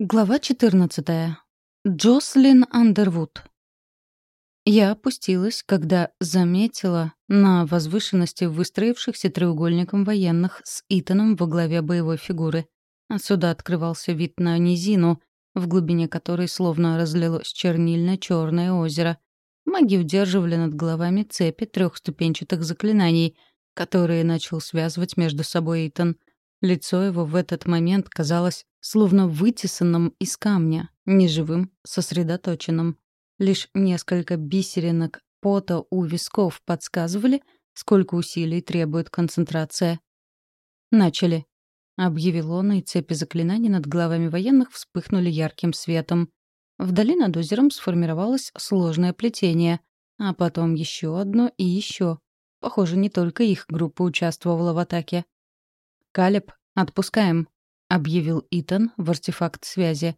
Глава 14. Джослин Андервуд. Я опустилась, когда заметила на возвышенности выстроившихся треугольником военных с Итаном во главе боевой фигуры. Отсюда открывался вид на низину, в глубине которой словно разлилось чернильно-черное озеро. Маги удерживали над головами цепи трехступенчатых заклинаний, которые начал связывать между собой Итан. Лицо его в этот момент казалось словно вытесанным из камня, неживым, сосредоточенным. Лишь несколько бисеринок пота у висков подсказывали, сколько усилий требует концентрация. «Начали», — объявил он, и цепи заклинаний над головами военных вспыхнули ярким светом. Вдали над озером сформировалось сложное плетение, а потом еще одно и еще. Похоже, не только их группа участвовала в атаке. «Калеб, отпускаем», — объявил Итан в артефакт связи.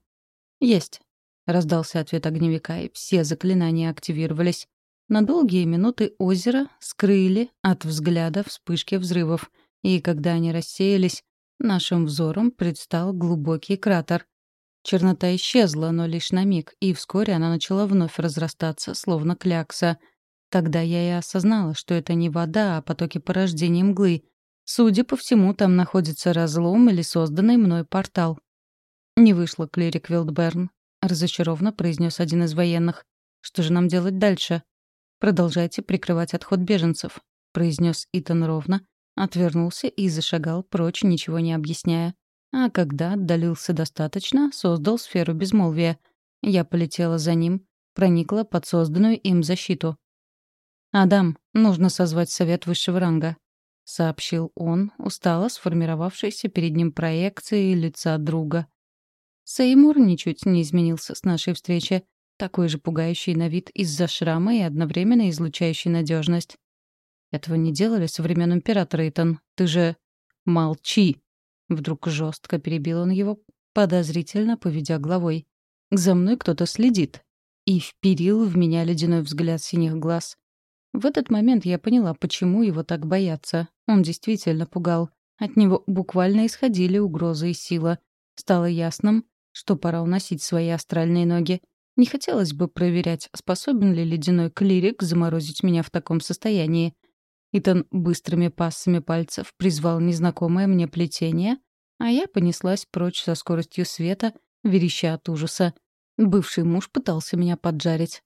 «Есть», — раздался ответ огневика, и все заклинания активировались. На долгие минуты озеро скрыли от взгляда вспышки взрывов, и когда они рассеялись, нашим взором предстал глубокий кратер. Чернота исчезла, но лишь на миг, и вскоре она начала вновь разрастаться, словно клякса. Тогда я и осознала, что это не вода, а потоки порождения мглы — Судя по всему, там находится разлом или созданный мной портал. «Не вышло, клирик Вилдберн», — разочарованно произнес один из военных. «Что же нам делать дальше?» «Продолжайте прикрывать отход беженцев», — произнес Итан ровно, отвернулся и зашагал прочь, ничего не объясняя. А когда отдалился достаточно, создал сферу безмолвия. Я полетела за ним, проникла под созданную им защиту. «Адам, нужно созвать совет высшего ранга. — сообщил он, устало сформировавшейся перед ним проекцией лица друга. Сеймур ничуть не изменился с нашей встречи, такой же пугающий на вид из-за шрама и одновременно излучающий надежность. «Этого не делали со времен императора, Итан. Ты же...» «Молчи!» Вдруг жестко перебил он его, подозрительно поведя головой. «За мной кто-то следит». И вперил в меня ледяной взгляд синих глаз. В этот момент я поняла, почему его так боятся. Он действительно пугал. От него буквально исходили угрозы и сила. Стало ясным, что пора уносить свои астральные ноги. Не хотелось бы проверять, способен ли ледяной клирик заморозить меня в таком состоянии. Итан быстрыми пассами пальцев призвал незнакомое мне плетение, а я понеслась прочь со скоростью света, вереща от ужаса. Бывший муж пытался меня поджарить.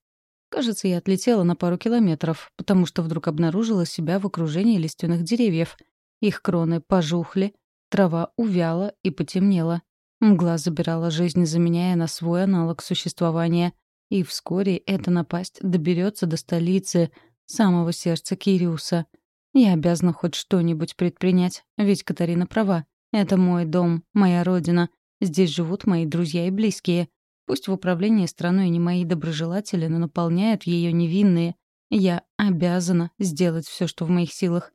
Кажется, я отлетела на пару километров, потому что вдруг обнаружила себя в окружении лиственных деревьев. Их кроны пожухли, трава увяла и потемнела. Мгла забирала жизнь, заменяя на свой аналог существования. И вскоре эта напасть доберется до столицы, самого сердца Кириуса. Я обязана хоть что-нибудь предпринять, ведь Катарина права. Это мой дом, моя родина. Здесь живут мои друзья и близкие. Пусть в управлении страной не мои доброжелатели, но наполняют ее невинные. Я обязана сделать все, что в моих силах.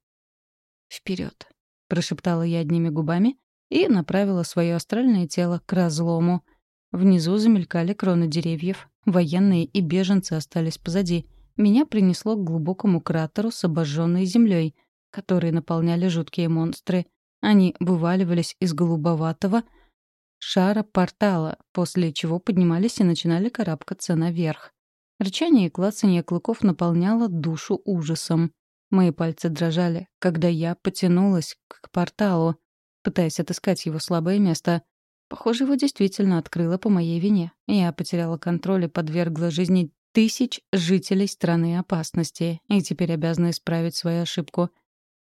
Вперед, прошептала я одними губами и направила свое астральное тело к разлому. Внизу замелькали кроны деревьев, военные и беженцы остались позади. Меня принесло к глубокому кратеру с обожженной землей, которые наполняли жуткие монстры. Они вываливались из голубоватого, шара портала, после чего поднимались и начинали карабкаться наверх. Рычание и клацанье клыков наполняло душу ужасом. Мои пальцы дрожали, когда я потянулась к порталу, пытаясь отыскать его слабое место. Похоже, его действительно открыло по моей вине. Я потеряла контроль и подвергла жизни тысяч жителей страны опасности, и теперь обязана исправить свою ошибку.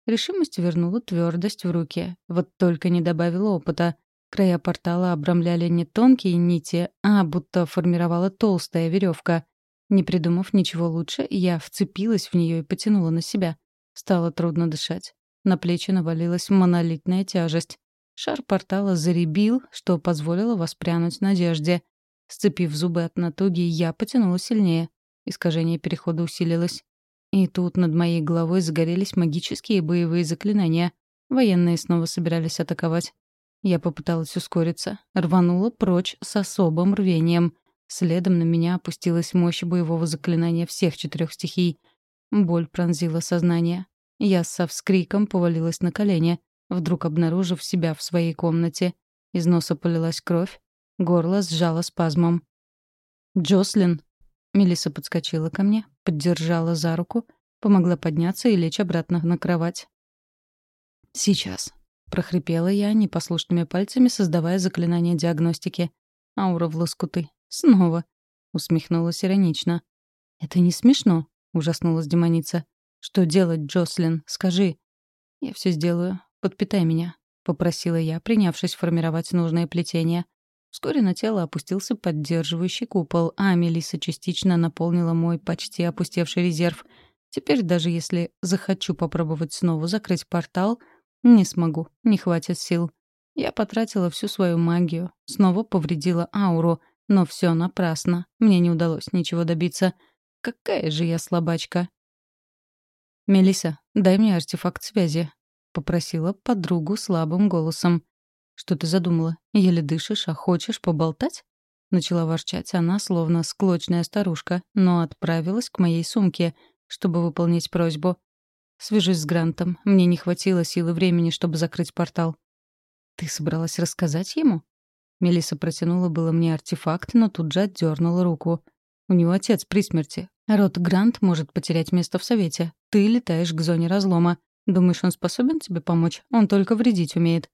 Решимость вернула твердость в руки, вот только не добавила опыта. Края портала обрамляли не тонкие нити, а будто формировала толстая веревка. Не придумав ничего лучше, я вцепилась в нее и потянула на себя. Стало трудно дышать. На плечи навалилась монолитная тяжесть. Шар портала заребил, что позволило воспрянуть надежде. Сцепив зубы от натуги, я потянула сильнее. Искажение перехода усилилось. И тут над моей головой загорелись магические боевые заклинания. Военные снова собирались атаковать. Я попыталась ускориться, рванула прочь с особым рвением. Следом на меня опустилась мощь боевого заклинания всех четырех стихий. Боль пронзила сознание. Я со вскриком повалилась на колени, вдруг обнаружив себя в своей комнате. Из носа полилась кровь, Горло сжало спазмом. «Джослин!» Мелисса подскочила ко мне, поддержала за руку, помогла подняться и лечь обратно на кровать. «Сейчас», — прохрипела я непослушными пальцами, создавая заклинание диагностики. «Аура в лоскуты. Снова», — усмехнулась иронично. «Это не смешно», — ужаснулась демоница. «Что делать, Джослин? Скажи». «Я все сделаю. Подпитай меня», — попросила я, принявшись формировать нужное плетение. Вскоре на тело опустился поддерживающий купол, а Мелисса частично наполнила мой почти опустевший резерв. Теперь даже если захочу попробовать снова закрыть портал, не смогу, не хватит сил. Я потратила всю свою магию, снова повредила ауру, но все напрасно. Мне не удалось ничего добиться. Какая же я слабачка. Мелиса, дай мне артефакт связи, попросила подругу слабым голосом. «Что ты задумала? Еле дышишь, а хочешь поболтать?» Начала ворчать она, словно склочная старушка, но отправилась к моей сумке, чтобы выполнить просьбу. «Свяжусь с Грантом. Мне не хватило силы времени, чтобы закрыть портал». «Ты собралась рассказать ему?» Мелиса протянула было мне артефакт, но тут же отдернула руку. «У него отец при смерти. Рот Грант может потерять место в Совете. Ты летаешь к зоне разлома. Думаешь, он способен тебе помочь? Он только вредить умеет.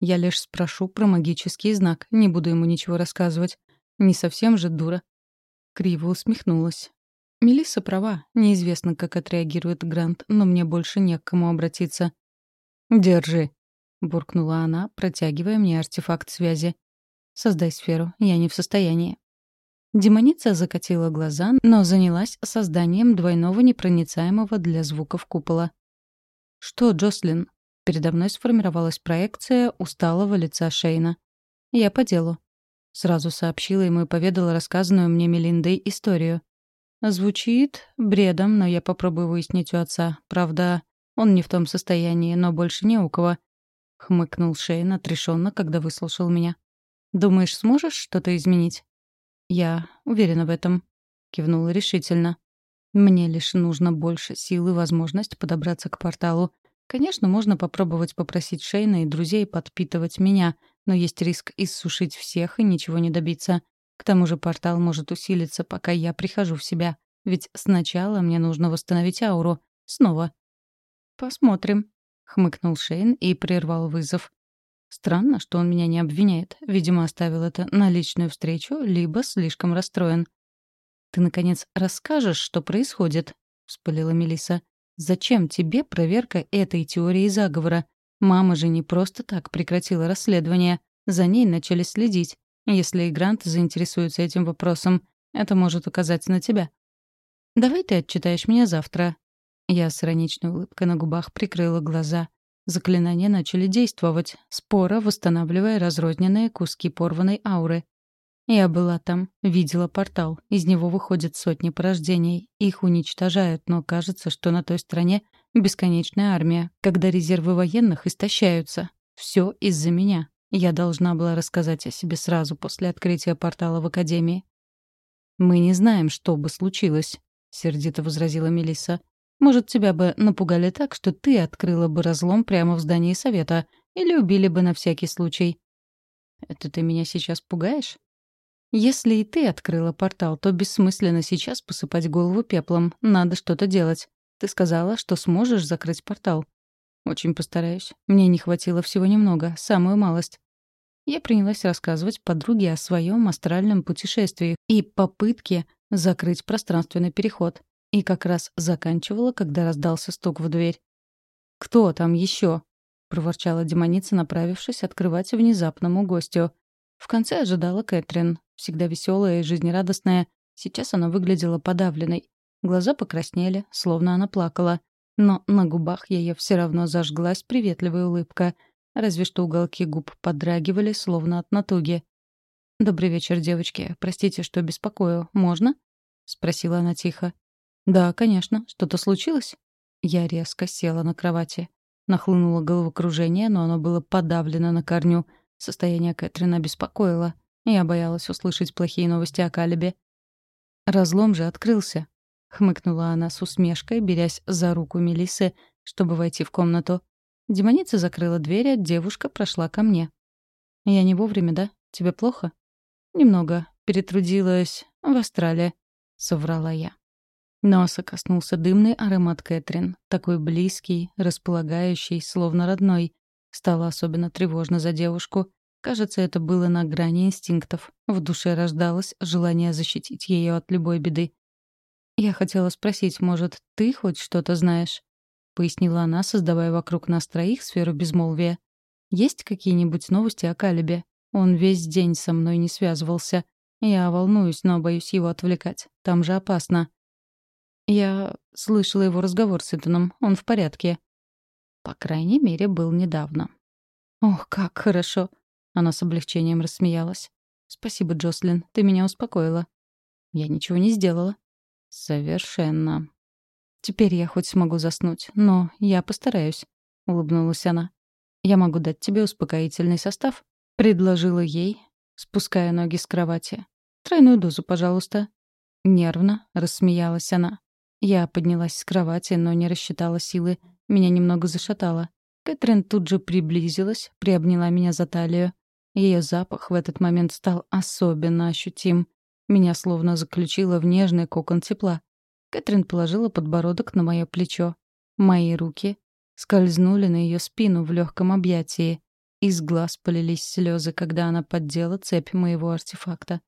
Я лишь спрошу про магический знак, не буду ему ничего рассказывать. Не совсем же дура. Криво усмехнулась. Мелисса права, неизвестно, как отреагирует Грант, но мне больше не к кому обратиться. «Держи», — буркнула она, протягивая мне артефакт связи. «Создай сферу, я не в состоянии». Демоница закатила глаза, но занялась созданием двойного непроницаемого для звуков купола. «Что, Джослин?» Передо мной сформировалась проекция усталого лица Шейна. «Я по делу». Сразу сообщила ему и поведала рассказанную мне Мелиндой историю. Звучит бредом, но я попробую выяснить у отца. Правда, он не в том состоянии, но больше не у кого. Хмыкнул Шейн отрешенно, когда выслушал меня. «Думаешь, сможешь что-то изменить?» «Я уверена в этом», — кивнула решительно. «Мне лишь нужно больше сил и возможность подобраться к порталу. Конечно, можно попробовать попросить Шейна и друзей подпитывать меня, но есть риск иссушить всех и ничего не добиться. К тому же портал может усилиться, пока я прихожу в себя. Ведь сначала мне нужно восстановить ауру. Снова. «Посмотрим», — хмыкнул Шейн и прервал вызов. Странно, что он меня не обвиняет. Видимо, оставил это на личную встречу, либо слишком расстроен. «Ты, наконец, расскажешь, что происходит?» — вспылила Мелиса. Зачем тебе проверка этой теории заговора? Мама же не просто так прекратила расследование. За ней начали следить. Если Грант заинтересуется этим вопросом, это может указать на тебя. «Давай ты отчитаешь меня завтра». Я с ироничной улыбкой на губах прикрыла глаза. Заклинания начали действовать, споро восстанавливая разрозненные куски порванной ауры. Я была там, видела портал. Из него выходят сотни порождений. Их уничтожают, но кажется, что на той стороне бесконечная армия, когда резервы военных истощаются. Все из-за меня. Я должна была рассказать о себе сразу после открытия портала в Академии. «Мы не знаем, что бы случилось», — сердито возразила Мелисса. «Может, тебя бы напугали так, что ты открыла бы разлом прямо в здании совета или убили бы на всякий случай». «Это ты меня сейчас пугаешь?» Если и ты открыла портал, то бессмысленно сейчас посыпать голову пеплом. Надо что-то делать. Ты сказала, что сможешь закрыть портал. Очень постараюсь. Мне не хватило всего немного, самую малость. Я принялась рассказывать подруге о своем астральном путешествии и попытке закрыть пространственный переход. И как раз заканчивала, когда раздался стук в дверь. «Кто там еще? проворчала демоница, направившись открывать внезапному гостю. В конце ожидала Кэтрин, всегда веселая и жизнерадостная. Сейчас она выглядела подавленной. Глаза покраснели, словно она плакала. Но на губах ее все равно зажглась приветливая улыбка, разве что уголки губ подрагивали, словно от натуги. «Добрый вечер, девочки. Простите, что беспокою. Можно?» — спросила она тихо. «Да, конечно. Что-то случилось?» Я резко села на кровати. Нахлынуло головокружение, но оно было подавлено на корню — Состояние Кэтрина беспокоило. Я боялась услышать плохие новости о Калибе. «Разлом же открылся», — хмыкнула она с усмешкой, берясь за руку Мелисы, чтобы войти в комнату. Демоница закрыла дверь, а девушка прошла ко мне. «Я не вовремя, да? Тебе плохо?» «Немного. Перетрудилась в Австралии», — соврала я. Носа коснулся дымный аромат Кэтрин, такой близкий, располагающий, словно родной. Стало особенно тревожно за девушку. Кажется, это было на грани инстинктов. В душе рождалось желание защитить ее от любой беды. «Я хотела спросить, может, ты хоть что-то знаешь?» — пояснила она, создавая вокруг нас троих сферу безмолвия. «Есть какие-нибудь новости о Калибе? Он весь день со мной не связывался. Я волнуюсь, но боюсь его отвлекать. Там же опасно». Я слышала его разговор с Итаном. Он в порядке. По крайней мере, был недавно. «Ох, как хорошо!» Она с облегчением рассмеялась. «Спасибо, Джослин, ты меня успокоила». «Я ничего не сделала». «Совершенно». «Теперь я хоть смогу заснуть, но я постараюсь», — улыбнулась она. «Я могу дать тебе успокоительный состав?» — предложила ей, спуская ноги с кровати. «Тройную дозу, пожалуйста». Нервно рассмеялась она. Я поднялась с кровати, но не рассчитала силы. Меня немного зашатало. Кэтрин тут же приблизилась, приобняла меня за талию. Ее запах в этот момент стал особенно ощутим. Меня словно заключило в нежный кокон тепла. Кэтрин положила подбородок на мое плечо. Мои руки скользнули на ее спину в легком объятии. Из глаз полились слезы, когда она поддела цепь моего артефакта.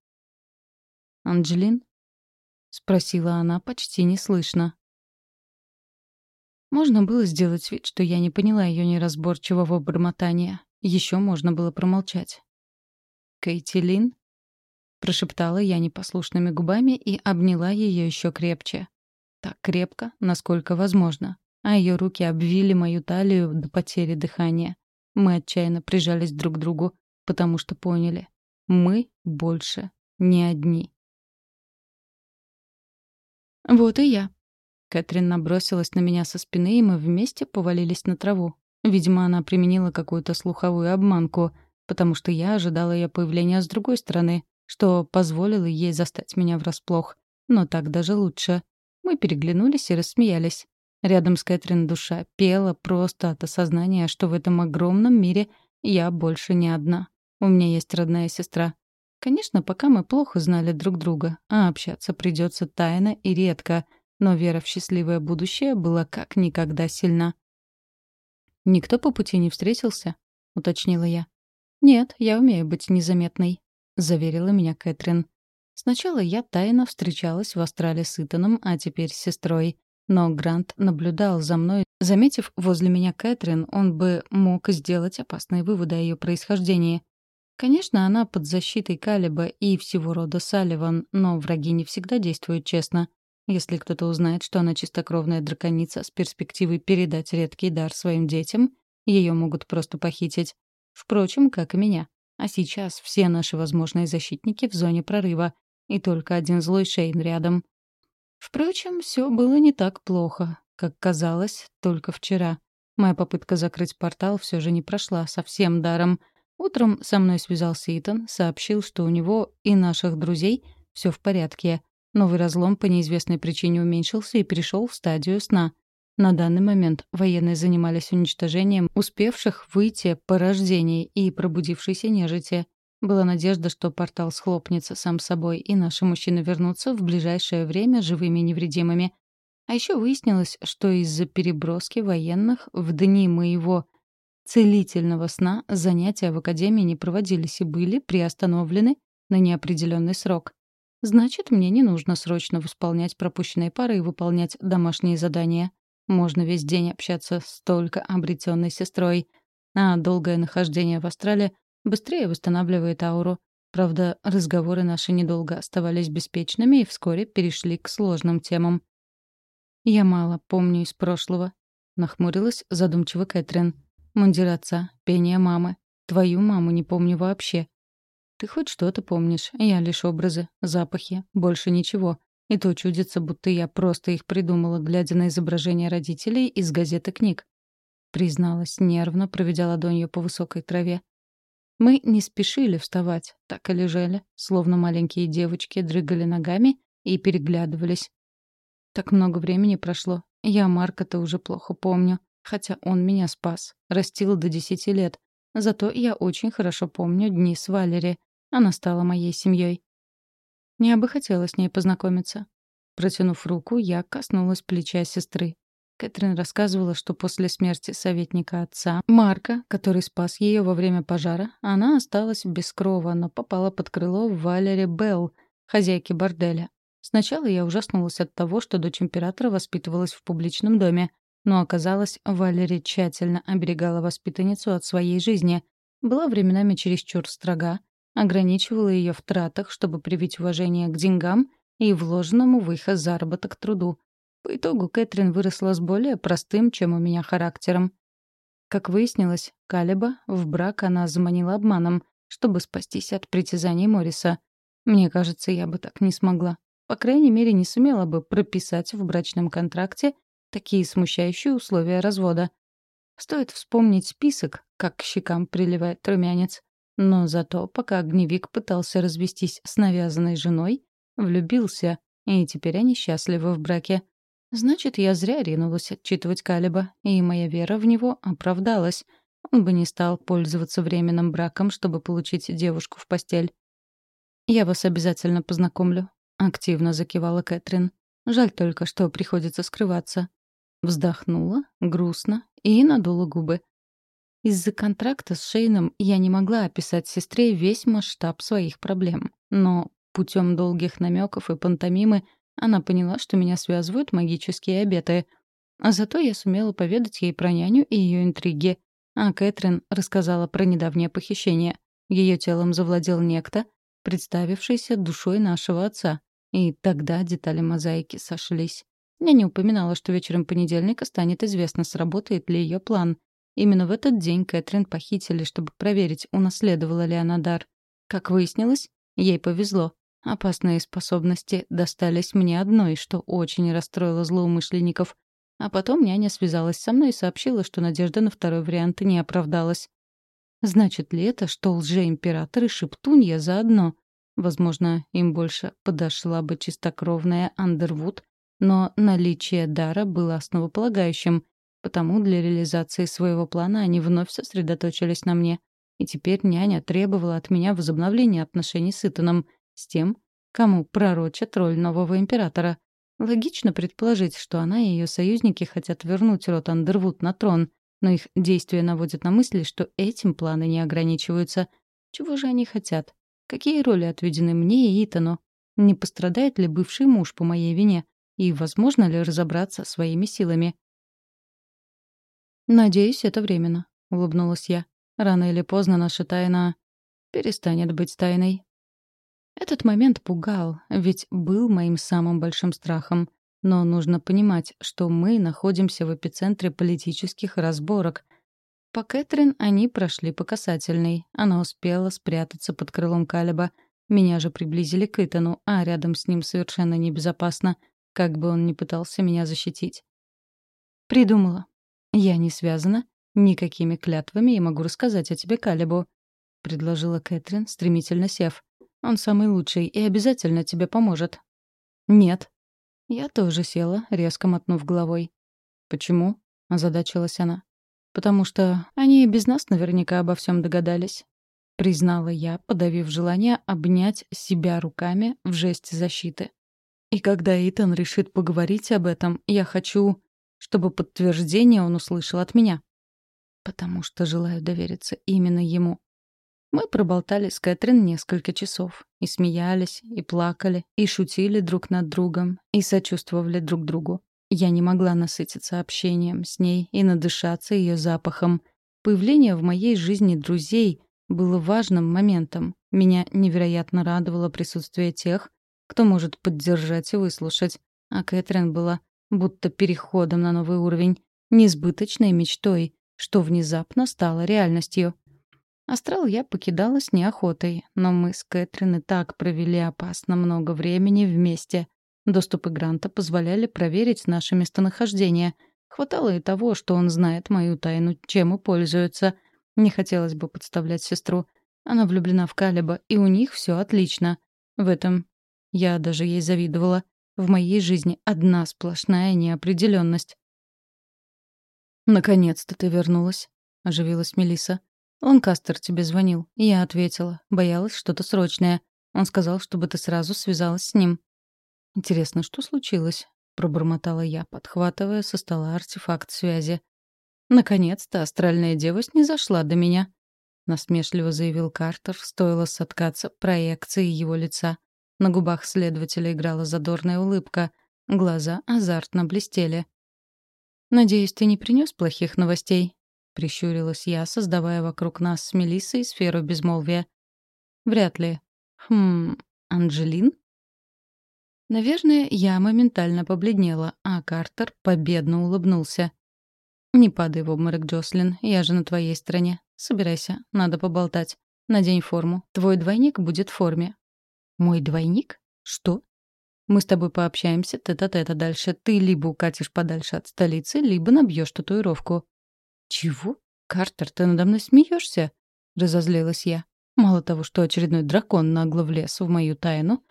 «Анджелин?» — спросила она почти неслышно. Можно было сделать вид, что я не поняла ее неразборчивого бормотания. Еще можно было промолчать. «Кейти Лин?» — прошептала я непослушными губами и обняла ее еще крепче. Так крепко, насколько возможно. А ее руки обвили мою талию до потери дыхания. Мы отчаянно прижались друг к другу, потому что поняли. Мы больше не одни. «Вот и я». Кэтрин набросилась на меня со спины, и мы вместе повалились на траву. Видимо, она применила какую-то слуховую обманку, потому что я ожидала ее появления с другой стороны, что позволило ей застать меня врасплох. Но так даже лучше. Мы переглянулись и рассмеялись. Рядом с Кэтрин душа пела просто от осознания, что в этом огромном мире я больше не одна. У меня есть родная сестра. Конечно, пока мы плохо знали друг друга, а общаться придется тайно и редко, но вера в счастливое будущее была как никогда сильна. «Никто по пути не встретился?» — уточнила я. «Нет, я умею быть незаметной», — заверила меня Кэтрин. Сначала я тайно встречалась в Австралии с Итаном, а теперь с сестрой. Но Грант наблюдал за мной. Заметив возле меня Кэтрин, он бы мог сделать опасные выводы о ее происхождении. Конечно, она под защитой Калиба и всего рода Салливан, но враги не всегда действуют честно. Если кто-то узнает, что она чистокровная драконица с перспективой передать редкий дар своим детям, ее могут просто похитить. Впрочем, как и меня. А сейчас все наши возможные защитники в зоне прорыва, и только один злой Шейн рядом. Впрочем, все было не так плохо, как казалось только вчера. Моя попытка закрыть портал все же не прошла совсем даром — Утром со мной связался Итан, сообщил, что у него и наших друзей все в порядке. Новый разлом по неизвестной причине уменьшился и перешел в стадию сна. На данный момент военные занимались уничтожением успевших выйти порождений и пробудившейся нежити. Была надежда, что портал схлопнется сам собой, и наши мужчины вернутся в ближайшее время живыми и невредимыми. А еще выяснилось, что из-за переброски военных в дни моего целительного сна занятия в академии не проводились и были приостановлены на неопределенный срок. Значит, мне не нужно срочно восполнять пропущенные пары и выполнять домашние задания. Можно весь день общаться с только обретенной сестрой. А долгое нахождение в Австралии быстрее восстанавливает ауру. Правда, разговоры наши недолго оставались беспечными и вскоре перешли к сложным темам. «Я мало помню из прошлого», — нахмурилась задумчиво Кэтрин. Мундир отца, пение мамы. Твою маму не помню вообще. Ты хоть что-то помнишь, я лишь образы, запахи, больше ничего. И то чудится, будто я просто их придумала, глядя на изображения родителей из газеты книг. Призналась, нервно проведя ладонью по высокой траве. Мы не спешили вставать, так и лежали, словно маленькие девочки дрыгали ногами и переглядывались. Так много времени прошло, я Марка-то уже плохо помню. Хотя он меня спас, растил до десяти лет. Зато я очень хорошо помню дни с Валери. Она стала моей семьей. Я бы хотела с ней познакомиться. Протянув руку, я коснулась плеча сестры. Кэтрин рассказывала, что после смерти советника отца, Марка, который спас ее во время пожара, она осталась без крова, но попала под крыло Валери Белл, хозяйки борделя. Сначала я ужаснулась от того, что дочь императора воспитывалась в публичном доме, но оказалось, Валери тщательно оберегала воспитанницу от своей жизни, была временами чересчур строга, ограничивала ее в тратах, чтобы привить уважение к деньгам и вложенному в их заработок труду, по итогу Кэтрин выросла с более простым, чем у меня, характером. Как выяснилось, Калиба в брак она заманила обманом, чтобы спастись от притязаний Морриса. Мне кажется, я бы так не смогла. По крайней мере, не сумела бы прописать в брачном контракте такие смущающие условия развода. Стоит вспомнить список, как к щекам приливает румянец. Но зато, пока огневик пытался развестись с навязанной женой, влюбился, и теперь они счастливы в браке. Значит, я зря ринулась отчитывать Калиба, и моя вера в него оправдалась. Он бы не стал пользоваться временным браком, чтобы получить девушку в постель. «Я вас обязательно познакомлю», — активно закивала Кэтрин. «Жаль только, что приходится скрываться». Вздохнула, грустно и надула губы. Из-за контракта с Шейном я не могла описать сестре весь масштаб своих проблем. Но путем долгих намеков и пантомимы — она поняла, что меня связывают магические обеты. А зато я сумела поведать ей про няню и ее интриги. А Кэтрин рассказала про недавнее похищение. Ее телом завладел некто, представившийся душой нашего отца. И тогда детали мозаики сошлись. Я не упоминала, что вечером понедельника станет известно, сработает ли ее план. Именно в этот день Кэтрин похитили, чтобы проверить, унаследовала ли она дар. Как выяснилось, ей повезло. Опасные способности достались мне одной, что очень расстроило злоумышленников. А потом няня связалась со мной и сообщила, что надежда на второй вариант не оправдалась. Значит ли это, что лже-император и шептунья заодно? Возможно, им больше подошла бы чистокровная Андервуд, но наличие дара было основополагающим, потому для реализации своего плана они вновь сосредоточились на мне. И теперь няня требовала от меня возобновления отношений с Итаном — с тем, кому пророчат роль нового императора. Логично предположить, что она и ее союзники хотят вернуть род Андервуд на трон, но их действия наводят на мысли, что этим планы не ограничиваются. Чего же они хотят? Какие роли отведены мне и Итану? Не пострадает ли бывший муж по моей вине? И возможно ли разобраться своими силами? «Надеюсь, это временно», — улыбнулась я. «Рано или поздно наша тайна перестанет быть тайной». Этот момент пугал, ведь был моим самым большим страхом. Но нужно понимать, что мы находимся в эпицентре политических разборок. По Кэтрин они прошли по касательной. Она успела спрятаться под крылом Калиба. Меня же приблизили к Итану, а рядом с ним совершенно небезопасно, как бы он ни пытался меня защитить. Придумала. Я не связана. Никакими клятвами я могу рассказать о тебе Калибу, — предложила Кэтрин, стремительно сев. Он самый лучший и обязательно тебе поможет». «Нет». Я тоже села, резко мотнув головой. «Почему?» — озадачилась она. «Потому что они и без нас наверняка обо всем догадались», — признала я, подавив желание обнять себя руками в жесте защиты. «И когда Итан решит поговорить об этом, я хочу, чтобы подтверждение он услышал от меня. Потому что желаю довериться именно ему. Мы проболтали с Кэтрин несколько часов. И смеялись, и плакали, и шутили друг над другом, и сочувствовали друг другу. Я не могла насытиться общением с ней и надышаться ее запахом. Появление в моей жизни друзей было важным моментом. Меня невероятно радовало присутствие тех, кто может поддержать и выслушать. А Кэтрин была будто переходом на новый уровень, несбыточной мечтой, что внезапно стало реальностью. Астрал я покидала с неохотой, но мы с Кэтрин и так провели опасно много времени вместе. Доступы Гранта позволяли проверить наше местонахождение. Хватало и того, что он знает мою тайну, чем и пользуется. Не хотелось бы подставлять сестру. Она влюблена в Калиба, и у них все отлично. В этом я даже ей завидовала. В моей жизни одна сплошная неопределенность. «Наконец-то ты вернулась», — оживилась Мелиса. «Ланкастер тебе звонил». Я ответила. Боялась что-то срочное. Он сказал, чтобы ты сразу связалась с ним. «Интересно, что случилось?» — пробормотала я, подхватывая со стола артефакт связи. «Наконец-то астральная дева снизошла до меня», — насмешливо заявил Картер, стоило соткаться проекции его лица. На губах следователя играла задорная улыбка, глаза азартно блестели. «Надеюсь, ты не принес плохих новостей?» — прищурилась я, создавая вокруг нас с Мелиссой сферу безмолвия. «Вряд ли. Хм, Анджелин?» Наверное, я моментально побледнела, а Картер победно улыбнулся. «Не падай в обморок, Джослин, я же на твоей стороне. Собирайся, надо поболтать. Надень форму. Твой двойник будет в форме». «Мой двойник? Что?» «Мы с тобой пообщаемся тет-а-тет, а дальше ты либо укатишь подальше от столицы, либо набьешь татуировку». «Чего? Картер, ты надо мной смеешься? разозлилась я. Мало того, что очередной дракон нагло влез в мою тайну,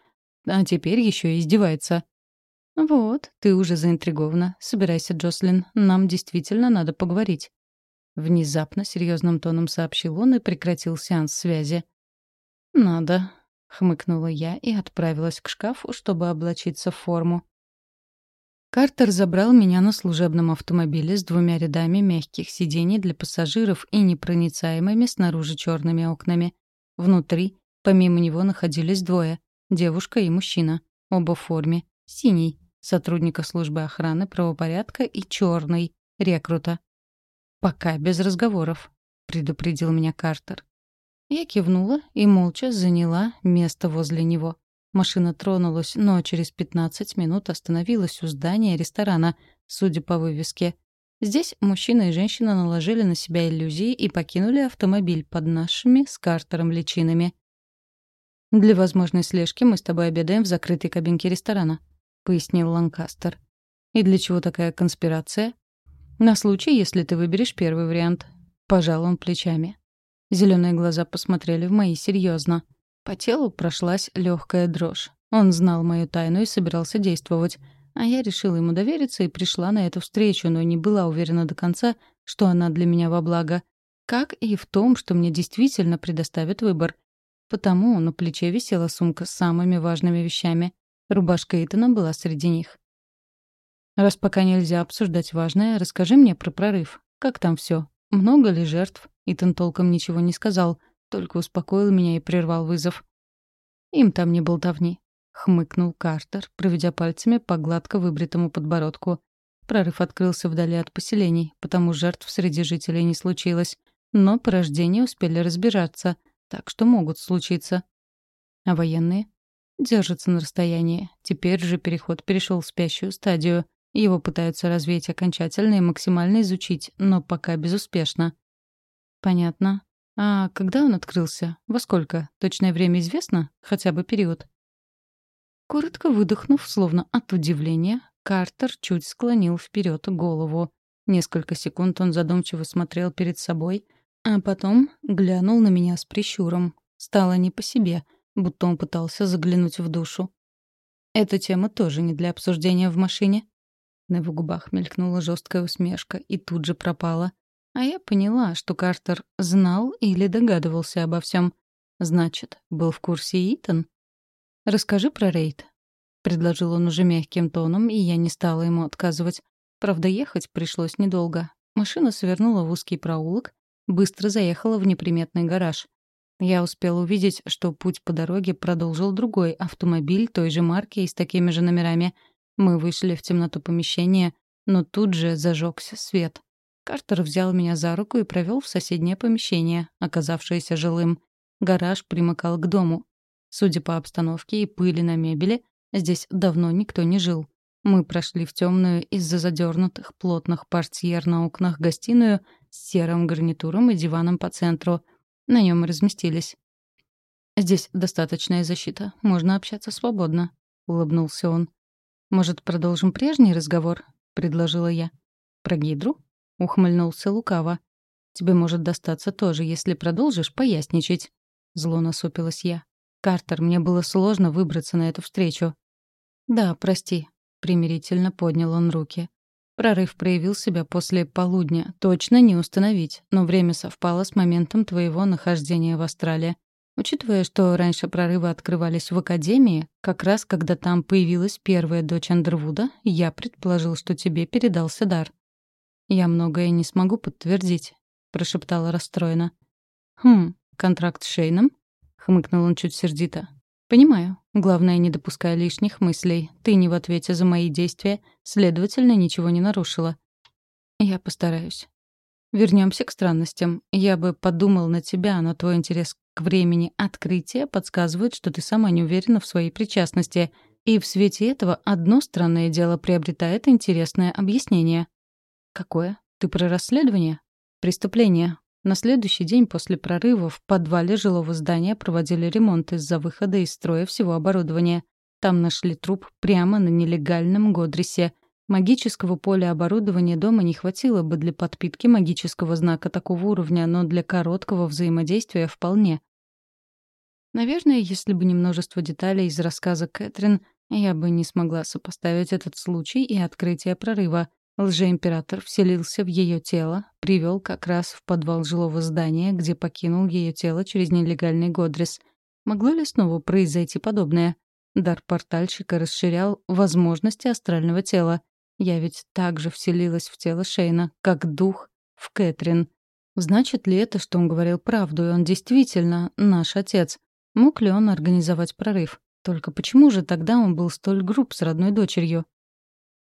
а теперь еще и издевается. «Вот, ты уже заинтригована. Собирайся, Джослин, нам действительно надо поговорить». Внезапно серьезным тоном сообщил он и прекратил сеанс связи. «Надо», — хмыкнула я и отправилась к шкафу, чтобы облачиться в форму. Картер забрал меня на служебном автомобиле с двумя рядами мягких сидений для пассажиров и непроницаемыми снаружи черными окнами. Внутри, помимо него, находились двое — девушка и мужчина, оба в форме, синий, сотрудника службы охраны правопорядка и черный, рекрута. «Пока без разговоров», — предупредил меня Картер. Я кивнула и молча заняла место возле него. Машина тронулась, но через 15 минут остановилась у здания ресторана, судя по вывеске. Здесь мужчина и женщина наложили на себя иллюзии и покинули автомобиль под нашими с Картером личинами. «Для возможной слежки мы с тобой обедаем в закрытой кабинке ресторана», — пояснил Ланкастер. «И для чего такая конспирация?» «На случай, если ты выберешь первый вариант». Пожал он плечами. Зеленые глаза посмотрели в мои серьезно. По телу прошлась легкая дрожь. Он знал мою тайну и собирался действовать. А я решила ему довериться и пришла на эту встречу, но не была уверена до конца, что она для меня во благо. Как и в том, что мне действительно предоставят выбор. Потому на плече висела сумка с самыми важными вещами. Рубашка Итана была среди них. «Раз пока нельзя обсуждать важное, расскажи мне про прорыв. Как там все? Много ли жертв?» Итан толком ничего не сказал — только успокоил меня и прервал вызов. «Им там не болтовни», — хмыкнул Картер, проведя пальцами по гладко выбритому подбородку. Прорыв открылся вдали от поселений, потому жертв среди жителей не случилось. Но порождения успели разбираться, так что могут случиться. А военные? Держатся на расстоянии. Теперь же переход перешел в спящую стадию. Его пытаются развеять окончательно и максимально изучить, но пока безуспешно. Понятно. А когда он открылся? Во сколько? Точное время известно? Хотя бы период? Коротко выдохнув, словно от удивления, Картер чуть склонил вперед голову. Несколько секунд он задумчиво смотрел перед собой, а потом глянул на меня с прищуром. Стало не по себе, будто он пытался заглянуть в душу. Эта тема тоже не для обсуждения в машине. На его губах мелькнула жесткая усмешка и тут же пропала. А я поняла, что Картер знал или догадывался обо всем. Значит, был в курсе Итан. «Расскажи про рейд», — предложил он уже мягким тоном, и я не стала ему отказывать. Правда, ехать пришлось недолго. Машина свернула в узкий проулок, быстро заехала в неприметный гараж. Я успела увидеть, что путь по дороге продолжил другой автомобиль той же марки и с такими же номерами. Мы вышли в темноту помещения, но тут же зажегся свет. Картер взял меня за руку и провел в соседнее помещение, оказавшееся жилым. Гараж примыкал к дому. Судя по обстановке и пыли на мебели, здесь давно никто не жил. Мы прошли в темную из-за задернутых плотных портьер на окнах гостиную с серым гарнитуром и диваном по центру. На нем разместились. «Здесь достаточная защита. Можно общаться свободно», — улыбнулся он. «Может, продолжим прежний разговор?» — предложила я. «Про Гидру?» — ухмыльнулся лукаво. «Тебе может достаться тоже, если продолжишь поясничать». Зло насупилась я. «Картер, мне было сложно выбраться на эту встречу». «Да, прости», — примирительно поднял он руки. Прорыв проявил себя после полудня. Точно не установить, но время совпало с моментом твоего нахождения в Австралии. Учитывая, что раньше прорывы открывались в Академии, как раз когда там появилась первая дочь Андервуда, я предположил, что тебе передался дар. «Я многое не смогу подтвердить», — прошептала расстроена. «Хм, контракт с Шейном?» — хмыкнул он чуть сердито. «Понимаю. Главное, не допускай лишних мыслей. Ты не в ответе за мои действия, следовательно, ничего не нарушила». «Я постараюсь». Вернемся к странностям. Я бы подумал на тебя, но твой интерес к времени открытия подсказывает, что ты сама не уверена в своей причастности. И в свете этого одно странное дело приобретает интересное объяснение. Какое? Ты про расследование? Преступление. На следующий день после прорыва в подвале жилого здания проводили ремонт из-за выхода из строя всего оборудования. Там нашли труп прямо на нелегальном Годресе. Магического поля оборудования дома не хватило бы для подпитки магического знака такого уровня, но для короткого взаимодействия вполне. Наверное, если бы не множество деталей из рассказа Кэтрин, я бы не смогла сопоставить этот случай и открытие прорыва. Лжеимператор вселился в ее тело, привел как раз в подвал жилого здания, где покинул ее тело через нелегальный Годрис. Могло ли снова произойти подобное? Дар портальщика расширял возможности астрального тела. Я ведь также вселилась в тело Шейна, как дух в Кэтрин. Значит ли это, что он говорил правду, и он действительно наш отец? Мог ли он организовать прорыв? Только почему же тогда он был столь груб с родной дочерью?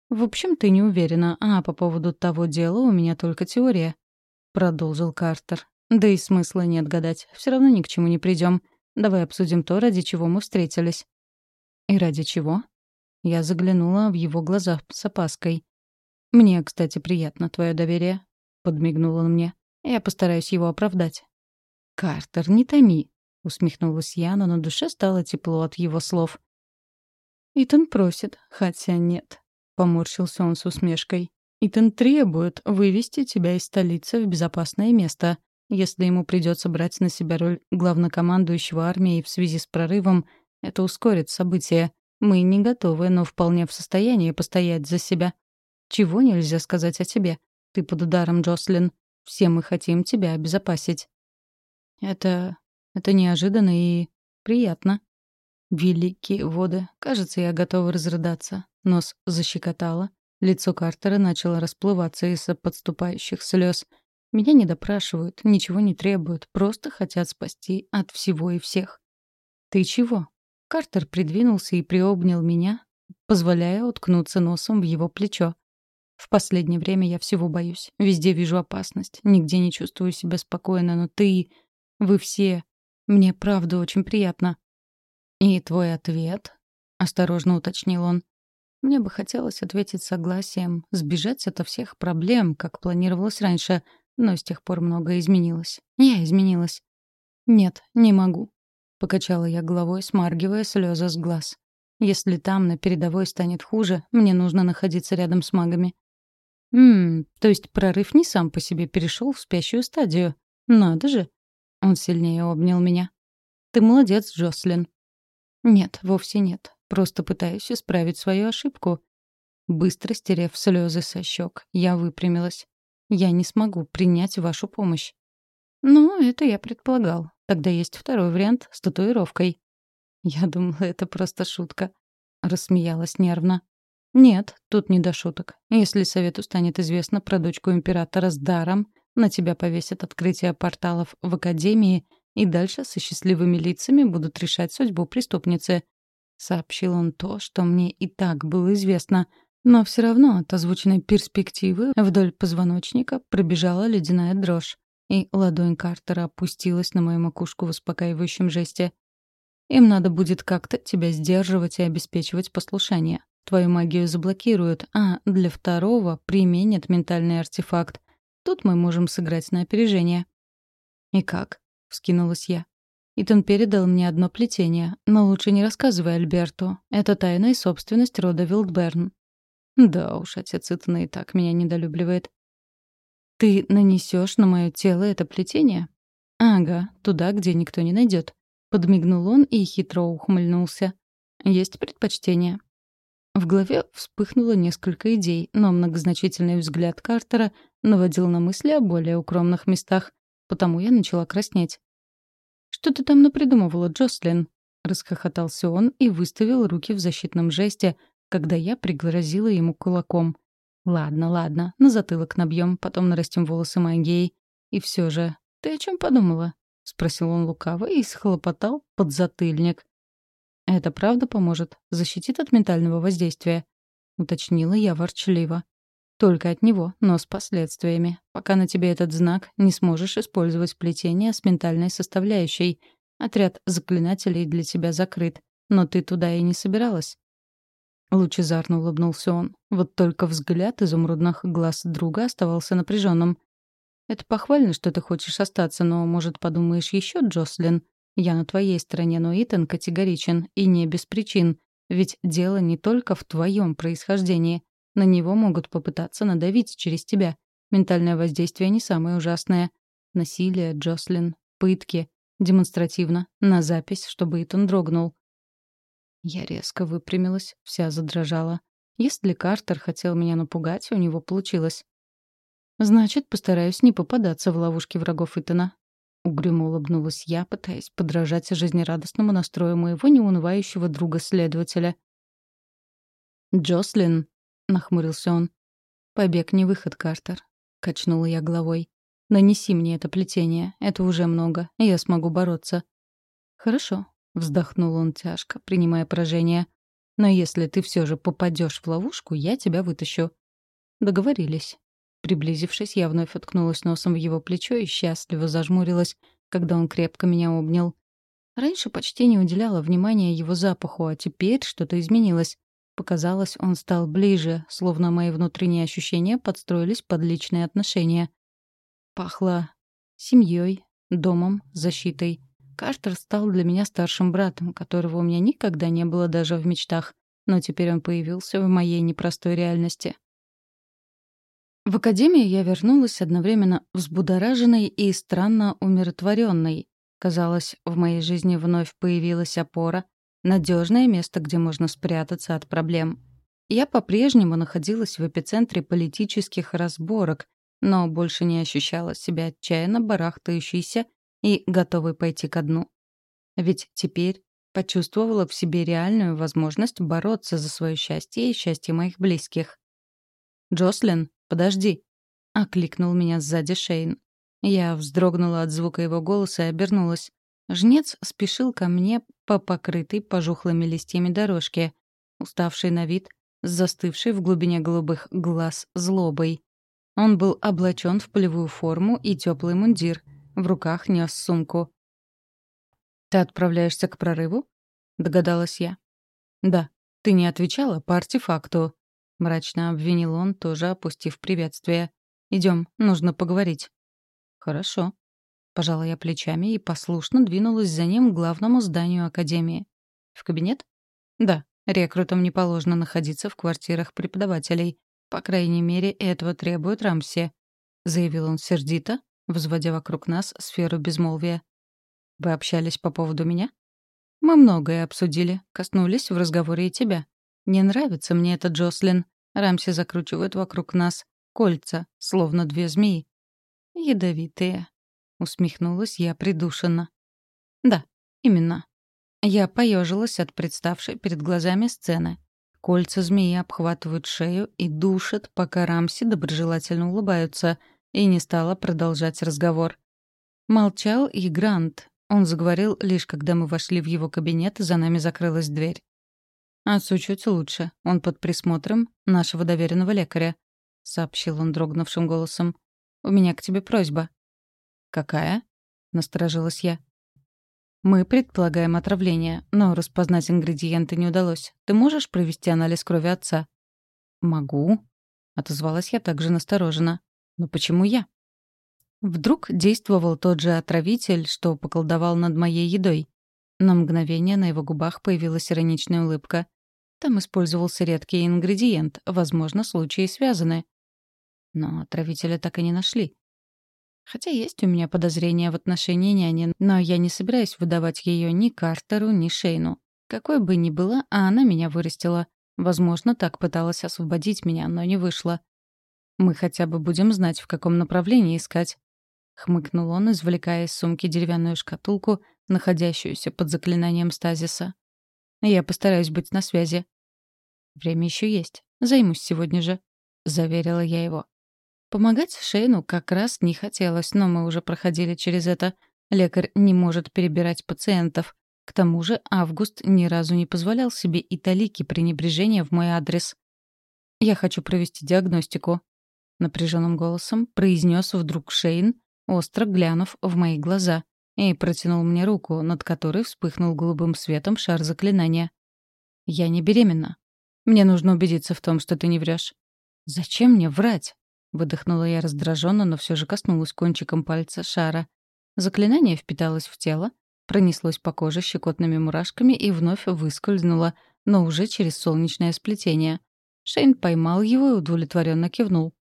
«В общем, ты не уверена, а по поводу того дела у меня только теория», — продолжил Картер. «Да и смысла нет гадать, все равно ни к чему не придем. Давай обсудим то, ради чего мы встретились». «И ради чего?» Я заглянула в его глаза с опаской. «Мне, кстати, приятно твое доверие», — подмигнул он мне. «Я постараюсь его оправдать». «Картер, не томи», усмехнулась я, но на душе стало тепло от его слов. «Итан просит, хотя нет», — поморщился он с усмешкой. «Итан требует вывести тебя из столицы в безопасное место. Если ему придется брать на себя роль главнокомандующего армией в связи с прорывом, это ускорит события. Мы не готовы, но вполне в состоянии постоять за себя. Чего нельзя сказать о тебе? Ты под ударом, Джослин. Все мы хотим тебя обезопасить». «Это это неожиданно и приятно. Великие воды. Кажется, я готова разрыдаться. Нос защекотало. Лицо Картера начало расплываться из-за подступающих слез. Меня не допрашивают, ничего не требуют, просто хотят спасти от всего и всех. «Ты чего?» Картер придвинулся и приобнял меня, позволяя уткнуться носом в его плечо. В последнее время я всего боюсь. Везде вижу опасность. Нигде не чувствую себя спокойно, но ты... Вы все мне правда очень приятно». «И твой ответ?» — осторожно уточнил он. Мне бы хотелось ответить согласием, сбежать ото всех проблем, как планировалось раньше, но с тех пор многое изменилось. Я изменилась. «Нет, не могу», — покачала я головой, смаргивая слезы с глаз. «Если там, на передовой, станет хуже, мне нужно находиться рядом с магами». «Ммм, то есть прорыв не сам по себе перешел в спящую стадию? Надо же!» Он сильнее обнял меня. «Ты молодец, Джослин». «Нет, вовсе нет. Просто пытаюсь исправить свою ошибку». Быстро стерев слезы со щек, я выпрямилась. «Я не смогу принять вашу помощь». «Ну, это я предполагал. Тогда есть второй вариант с татуировкой». «Я думала, это просто шутка», — рассмеялась нервно. «Нет, тут не до шуток. Если совету станет известно про дочку императора с даром, на тебя повесят открытие порталов в Академии, и дальше со счастливыми лицами будут решать судьбу преступницы. Сообщил он то, что мне и так было известно, но все равно от озвученной перспективы вдоль позвоночника пробежала ледяная дрожь, и ладонь Картера опустилась на мою макушку в успокаивающем жесте. «Им надо будет как-то тебя сдерживать и обеспечивать послушание. Твою магию заблокируют, а для второго применят ментальный артефакт, Тут мы можем сыграть на опережение». «И как?» — вскинулась я. Итан передал мне одно плетение, но лучше не рассказывай Альберту. Это тайная собственность рода Вилдберн. Да уж, отец Итана и так меня недолюбливает. Ты нанесешь на мое тело это плетение? Ага, туда, где никто не найдет. Подмигнул он и хитро ухмыльнулся. Есть предпочтение. В голове вспыхнуло несколько идей, но многозначительный взгляд Картера наводил на мысли о более укромных местах, потому я начала краснеть. «Что ты там напридумывала, Джослин?» — расхохотался он и выставил руки в защитном жесте, когда я пригрозила ему кулаком. «Ладно, ладно, на затылок набьем, потом нарастим волосы магией. И все же, ты о чем подумала?» — спросил он лукаво и схлопотал под затыльник. «Это правда поможет? Защитит от ментального воздействия?» — уточнила я ворчливо. «Только от него, но с последствиями. Пока на тебе этот знак, не сможешь использовать плетение с ментальной составляющей. Отряд заклинателей для тебя закрыт, но ты туда и не собиралась». Лучезарно улыбнулся он. Вот только взгляд изумрудных глаз друга оставался напряженным. «Это похвально, что ты хочешь остаться, но, может, подумаешь еще, Джослин? Я на твоей стороне, но Итан категоричен, и не без причин. Ведь дело не только в твоем происхождении. На него могут попытаться надавить через тебя. Ментальное воздействие не самое ужасное. Насилие, Джослин, пытки. Демонстративно, на запись, чтобы Итан дрогнул. Я резко выпрямилась, вся задрожала. Если Картер хотел меня напугать, у него получилось. Значит, постараюсь не попадаться в ловушки врагов Итана. Угрюмо улыбнулась я, пытаясь подражать жизнерадостному настрою моего неунывающего друга-следователя. «Джослин», — нахмурился он. «Побег не выход, Картер», — качнула я головой. «Нанеси мне это плетение. Это уже много. Я смогу бороться». «Хорошо», — вздохнул он тяжко, принимая поражение. «Но если ты все же попадешь в ловушку, я тебя вытащу». Договорились. Приблизившись, я вновь уткнулась носом в его плечо и счастливо зажмурилась, когда он крепко меня обнял. Раньше почти не уделяла внимания его запаху, а теперь что-то изменилось. Показалось, он стал ближе, словно мои внутренние ощущения подстроились под личные отношения. Пахло семьей, домом, защитой. Картер стал для меня старшим братом, которого у меня никогда не было даже в мечтах, но теперь он появился в моей непростой реальности. В академию я вернулась одновременно взбудораженной и странно умиротворенной. Казалось, в моей жизни вновь появилась опора, надежное место, где можно спрятаться от проблем. Я по-прежнему находилась в эпицентре политических разборок, но больше не ощущала себя отчаянно барахтающейся и готовой пойти ко дну. Ведь теперь почувствовала в себе реальную возможность бороться за свое счастье и счастье моих близких. «Джослин», «Подожди!» — окликнул меня сзади Шейн. Я вздрогнула от звука его голоса и обернулась. Жнец спешил ко мне по покрытой пожухлыми листьями дорожке, уставший на вид, с застывшей в глубине голубых глаз злобой. Он был облачен в полевую форму и теплый мундир, в руках нес сумку. «Ты отправляешься к прорыву?» — догадалась я. «Да. Ты не отвечала по артефакту», — мрачно обвинил он, тоже опустив приветствие. «Идем, нужно поговорить». «Хорошо». Пожала я плечами и послушно двинулась за ним к главному зданию Академии. «В кабинет?» «Да, рекрутам не положено находиться в квартирах преподавателей. По крайней мере, этого требует Рамси», — заявил он сердито, взводя вокруг нас сферу безмолвия. «Вы общались по поводу меня?» «Мы многое обсудили, коснулись в разговоре и тебя. Не нравится мне это, Джослин. Рамси закручивают вокруг нас кольца, словно две змеи. Ядовитые. Усмехнулась я придушенно. Да, именно. Я поежилась от представшей перед глазами сцены. Кольца змеи обхватывают шею и душат, пока Рамси доброжелательно улыбаются, и не стала продолжать разговор. Молчал и Грант. Он заговорил лишь когда мы вошли в его кабинет, и за нами закрылась дверь. «Отцу чуть лучше. Он под присмотром нашего доверенного лекаря», — сообщил он дрогнувшим голосом. «У меня к тебе просьба». «Какая?» — насторожилась я. «Мы предполагаем отравление, но распознать ингредиенты не удалось. Ты можешь провести анализ крови отца?» «Могу», — отозвалась я также настороженно. «Но почему я?» Вдруг действовал тот же отравитель, что поколдовал над моей едой. На мгновение на его губах появилась ироничная улыбка. Там использовался редкий ингредиент, возможно, случаи связаны. Но отравителя так и не нашли. Хотя есть у меня подозрения в отношении няни, но я не собираюсь выдавать ее ни Картеру, ни Шейну. Какой бы ни была, а она меня вырастила. Возможно, так пыталась освободить меня, но не вышло. «Мы хотя бы будем знать, в каком направлении искать», — хмыкнул он, извлекая из сумки деревянную шкатулку, находящуюся под заклинанием стазиса. «Я постараюсь быть на связи». «Время еще есть. Займусь сегодня же», — заверила я его. Помогать Шейну как раз не хотелось, но мы уже проходили через это. Лекарь не может перебирать пациентов. К тому же Август ни разу не позволял себе и талики пренебрежения в мой адрес. «Я хочу провести диагностику», — напряженным голосом произнес вдруг Шейн, остро глянув в мои глаза, и протянул мне руку, над которой вспыхнул голубым светом шар заклинания. «Я не беременна. Мне нужно убедиться в том, что ты не врешь. «Зачем мне врать?» — выдохнула я раздраженно, но все же коснулась кончиком пальца шара. Заклинание впиталось в тело, пронеслось по коже щекотными мурашками и вновь выскользнуло, но уже через солнечное сплетение. Шейн поймал его и удовлетворенно кивнул.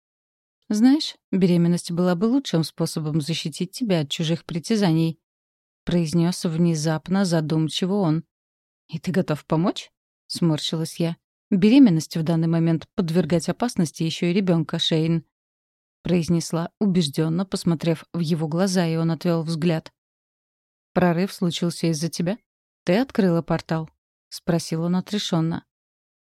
«Знаешь, беременность была бы лучшим способом защитить тебя от чужих притязаний», — произнес внезапно задумчиво он. «И ты готов помочь?» — сморщилась я. «Беременность в данный момент подвергать опасности еще и ребенка, Шейн», — произнесла убежденно, посмотрев в его глаза, и он отвел взгляд. «Прорыв случился из-за тебя? Ты открыла портал?» — спросил он отрешенно.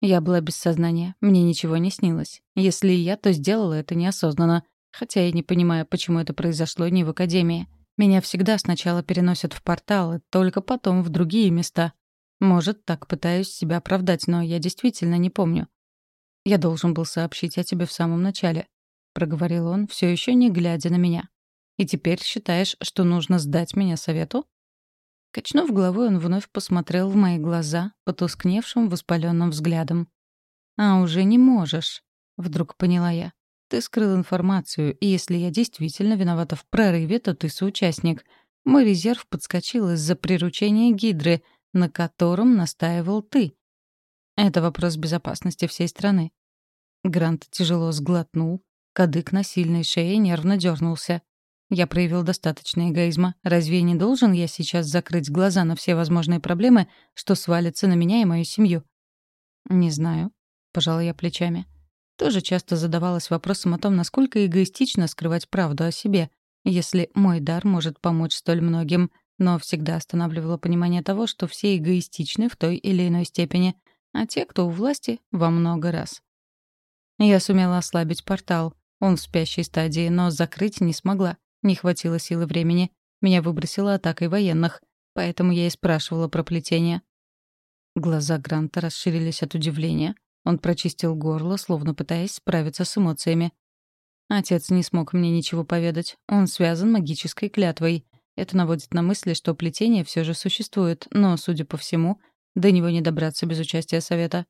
Я была без сознания, мне ничего не снилось. Если и я, то сделала это неосознанно, хотя я не понимаю, почему это произошло не в академии. Меня всегда сначала переносят в порталы, только потом в другие места. Может, так пытаюсь себя оправдать, но я действительно не помню. Я должен был сообщить о тебе в самом начале, проговорил он, все еще не глядя на меня. И теперь считаешь, что нужно сдать меня совету? Качнув головой, он вновь посмотрел в мои глаза, потускневшим воспаленным взглядом. «А уже не можешь», — вдруг поняла я. «Ты скрыл информацию, и если я действительно виновата в прорыве, то ты соучастник. Мой резерв подскочил из-за приручения Гидры, на котором настаивал ты. Это вопрос безопасности всей страны». Грант тяжело сглотнул, кадык на сильной шее нервно дернулся. Я проявил достаточно эгоизма. Разве не должен я сейчас закрыть глаза на все возможные проблемы, что свалятся на меня и мою семью? Не знаю. Пожала я плечами. Тоже часто задавалась вопросом о том, насколько эгоистично скрывать правду о себе, если мой дар может помочь столь многим, но всегда останавливало понимание того, что все эгоистичны в той или иной степени, а те, кто у власти, во много раз. Я сумела ослабить портал. Он в спящей стадии, но закрыть не смогла. Не хватило силы времени. Меня выбросило атакой военных. Поэтому я и спрашивала про плетение. Глаза Гранта расширились от удивления. Он прочистил горло, словно пытаясь справиться с эмоциями. Отец не смог мне ничего поведать. Он связан магической клятвой. Это наводит на мысли, что плетение все же существует, но, судя по всему, до него не добраться без участия совета.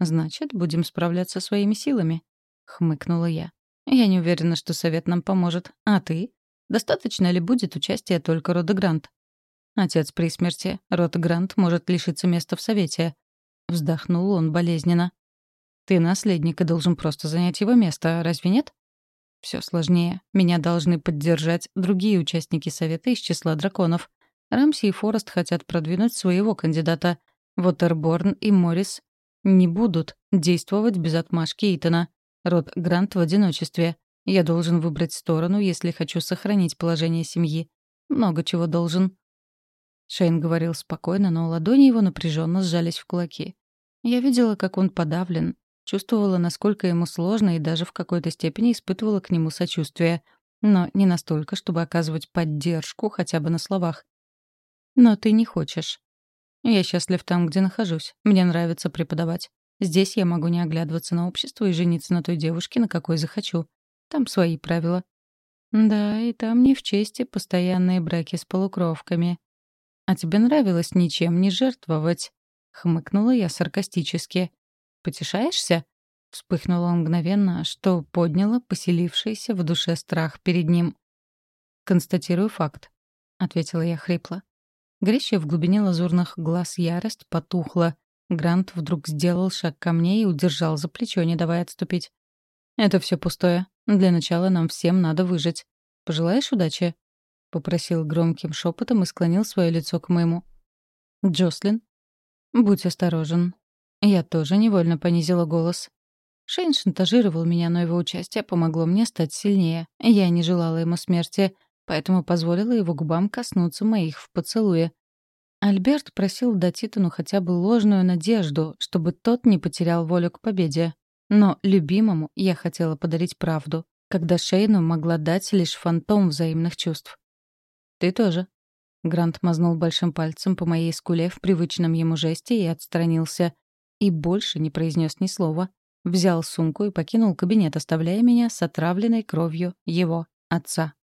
«Значит, будем справляться своими силами», — хмыкнула я. Я не уверена, что совет нам поможет. А ты? Достаточно ли будет участия только рода Грант? Отец при смерти. Род Грант может лишиться места в совете. Вздохнул он болезненно. Ты наследник и должен просто занять его место, разве нет? Все сложнее. Меня должны поддержать другие участники совета из числа драконов. Рамси и Форест хотят продвинуть своего кандидата. Вотерборн и Моррис не будут действовать без отмашки Итана. Род Грант в одиночестве. Я должен выбрать сторону, если хочу сохранить положение семьи. Много чего должен. Шейн говорил спокойно, но ладони его напряженно сжались в кулаки. Я видела, как он подавлен, чувствовала, насколько ему сложно и даже в какой-то степени испытывала к нему сочувствие, но не настолько, чтобы оказывать поддержку хотя бы на словах. «Но ты не хочешь». «Я счастлив там, где нахожусь. Мне нравится преподавать. Здесь я могу не оглядываться на общество и жениться на той девушке, на какой захочу. Там свои правила. Да, и там не в чести постоянные браки с полукровками. А тебе нравилось ничем не жертвовать? Хмыкнула я саркастически. Потешаешься? Вспыхнула он мгновенно, что подняло поселившийся в душе страх перед ним. «Констатирую факт», — ответила я хрипло. Греща в глубине лазурных глаз ярость потухла, Грант вдруг сделал шаг ко мне и удержал за плечо, не давая отступить. «Это все пустое. Для начала нам всем надо выжить. Пожелаешь удачи?» — попросил громким шепотом и склонил свое лицо к моему. «Джослин?» «Будь осторожен». Я тоже невольно понизила голос. Шейн шантажировал меня, но его участие помогло мне стать сильнее. Я не желала ему смерти, поэтому позволила его губам коснуться моих в поцелуе. Альберт просил дать Итану хотя бы ложную надежду, чтобы тот не потерял волю к победе. Но любимому я хотела подарить правду, когда Шейну могла дать лишь фантом взаимных чувств. «Ты тоже». Грант мазнул большим пальцем по моей скуле в привычном ему жесте и отстранился. И больше не произнес ни слова. Взял сумку и покинул кабинет, оставляя меня с отравленной кровью его отца.